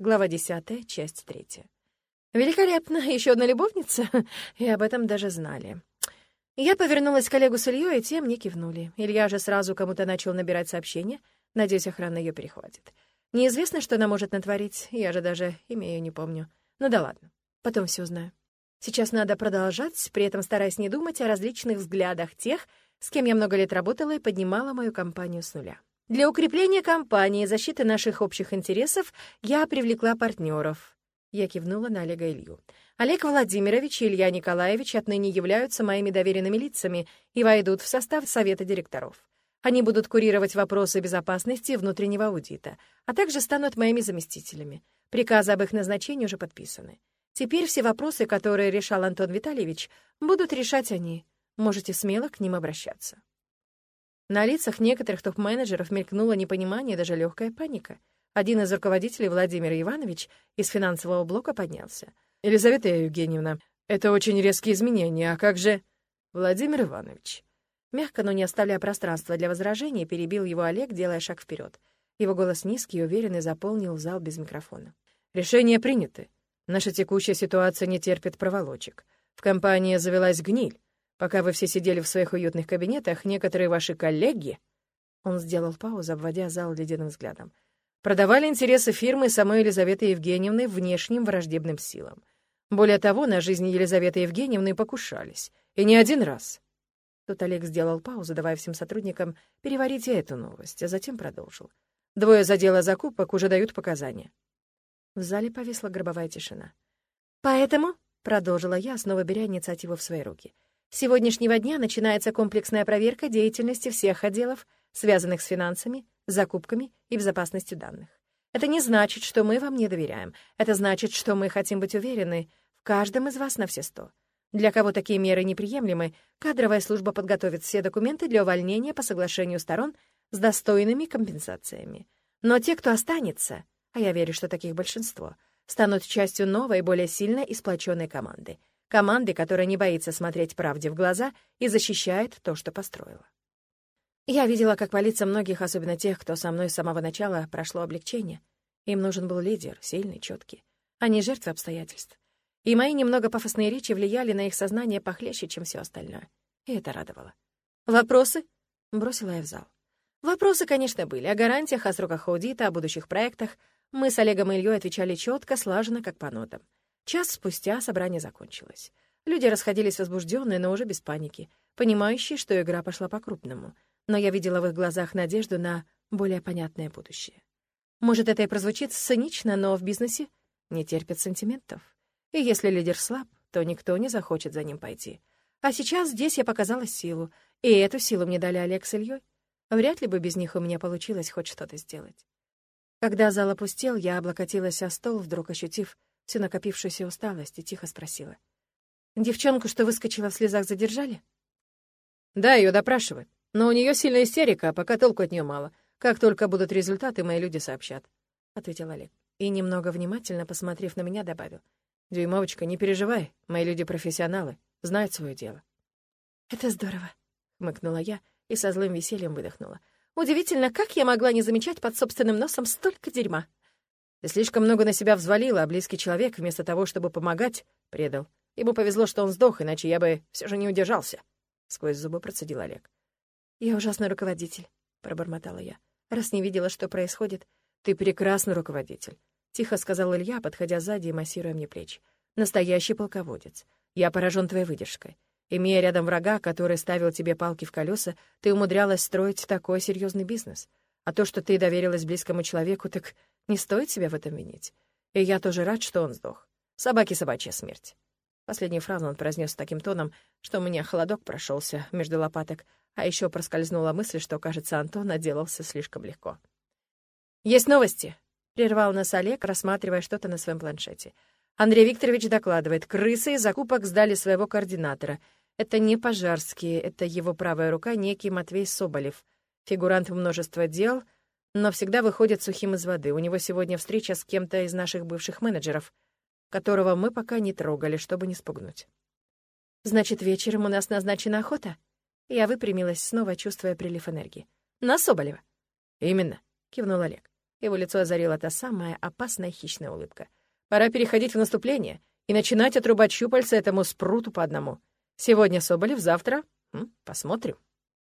Глава 10, часть 3. Великолепно, еще одна любовница, и об этом даже знали. Я повернулась к коллегу с Ильей, и те мне кивнули. Илья же сразу кому-то начал набирать сообщение. Надеюсь, охрана ее перехватит. Неизвестно, что она может натворить, я же даже имя ее не помню. Ну да ладно, потом все узнаю. Сейчас надо продолжать, при этом стараясь не думать о различных взглядах тех, с кем я много лет работала и поднимала мою компанию с нуля. Для укрепления компании и защиты наших общих интересов я привлекла партнеров. Я кивнула на Олега Илью. Олег Владимирович и Илья Николаевич отныне являются моими доверенными лицами и войдут в состав Совета директоров. Они будут курировать вопросы безопасности внутреннего аудита, а также станут моими заместителями. Приказы об их назначении уже подписаны. Теперь все вопросы, которые решал Антон Витальевич, будут решать они. Можете смело к ним обращаться. На лицах некоторых топ-менеджеров мелькнуло непонимание и даже легкая паника. Один из руководителей, Владимир Иванович, из финансового блока поднялся. «Елизавета Евгеньевна, это очень резкие изменения, а как же...» «Владимир Иванович...» Мягко, но не оставляя пространства для возражений, перебил его Олег, делая шаг вперед. Его голос низкий и уверенный заполнил зал без микрофона. «Решения приняты. Наша текущая ситуация не терпит проволочек. В компании завелась гниль. Пока вы все сидели в своих уютных кабинетах, некоторые ваши коллеги...» Он сделал паузу, обводя зал ледяным взглядом. «Продавали интересы фирмы самой Елизаветы Евгеньевны внешним враждебным силам. Более того, на жизнь Елизаветы Евгеньевны покушались. И не один раз». Тут Олег сделал паузу, давая всем сотрудникам переварить эту новость, а затем продолжил. Двое за дело закупок уже дают показания. В зале повисла гробовая тишина. «Поэтому», — продолжила я, снова беря инициативу в свои руки, — с сегодняшнего дня начинается комплексная проверка деятельности всех отделов, связанных с финансами, закупками и безопасностью данных. Это не значит, что мы вам не доверяем. Это значит, что мы хотим быть уверены в каждом из вас на все сто. Для кого такие меры неприемлемы, кадровая служба подготовит все документы для увольнения по соглашению сторон с достойными компенсациями. Но те, кто останется, а я верю, что таких большинство, станут частью новой, более сильной и сплоченной команды — команды, которая не боится смотреть правде в глаза и защищает то, что построила. Я видела, как по лицам многих, особенно тех, кто со мной с самого начала, прошло облегчение. Им нужен был лидер, сильный, четкий, а не жертвы обстоятельств. И мои немного пафосные речи влияли на их сознание похлеще, чем все остальное. И это радовало. «Вопросы?» — бросила я в зал. Вопросы, конечно, были. О гарантиях, о сроках аудита, о будущих проектах. Мы с Олегом и Ильей отвечали четко, слаженно, как по нотам. Час спустя собрание закончилось. Люди расходились возбужденные, но уже без паники, понимающие, что игра пошла по-крупному. Но я видела в их глазах надежду на более понятное будущее. Может, это и прозвучит цинично, но в бизнесе не терпят сантиментов. И если лидер слаб, то никто не захочет за ним пойти. А сейчас здесь я показала силу, и эту силу мне дали Олег с Ильей. Вряд ли бы без них у меня получилось хоть что-то сделать. Когда зал опустел, я облокотилась о стол, вдруг ощутив, всю накопившуюся усталость, и тихо спросила. «Девчонку, что выскочила в слезах, задержали?» «Да, ее допрашивают. Но у нее сильная истерика, а пока толку от нее мало. Как только будут результаты, мои люди сообщат», — ответил Олег. И, немного внимательно посмотрев на меня, добавил. «Дюймовочка, не переживай, мои люди профессионалы, знают свое дело». «Это здорово», — хмыкнула я и со злым весельем выдохнула. «Удивительно, как я могла не замечать под собственным носом столько дерьма». Ты слишком много на себя взвалила, а близкий человек, вместо того, чтобы помогать, предал. Ему повезло, что он сдох, иначе я бы все же не удержался. Сквозь зубы процедил Олег. «Я ужасный руководитель», — пробормотала я. «Раз не видела, что происходит...» «Ты прекрасный руководитель», — тихо сказал Илья, подходя сзади и массируя мне плечи. «Настоящий полководец. Я поражен твоей выдержкой. Имея рядом врага, который ставил тебе палки в колеса, ты умудрялась строить такой серьезный бизнес. А то, что ты доверилась близкому человеку, так не стоит себя в этом винить. И я тоже рад, что он сдох. Собаки собачья смерть. Последнюю фразу он произнес таким тоном, что у меня холодок прошелся между лопаток, а еще проскользнула мысль, что, кажется, Антон отделался слишком легко. «Есть новости!» — прервал нас Олег, рассматривая что-то на своем планшете. Андрей Викторович докладывает, крысы из закупок сдали своего координатора. Это не Пожарский, это его правая рука, некий Матвей Соболев. Фигурант множества дел — но всегда выходит сухим из воды. У него сегодня встреча с кем-то из наших бывших менеджеров, которого мы пока не трогали, чтобы не спугнуть. «Значит, вечером у нас назначена охота?» Я выпрямилась, снова чувствуя прилив энергии. «На Соболева?» «Именно», — кивнул Олег. Его лицо озарила та самая опасная хищная улыбка. «Пора переходить в наступление и начинать отрубать щупальца этому спруту по одному. Сегодня Соболев, завтра... М, посмотрим».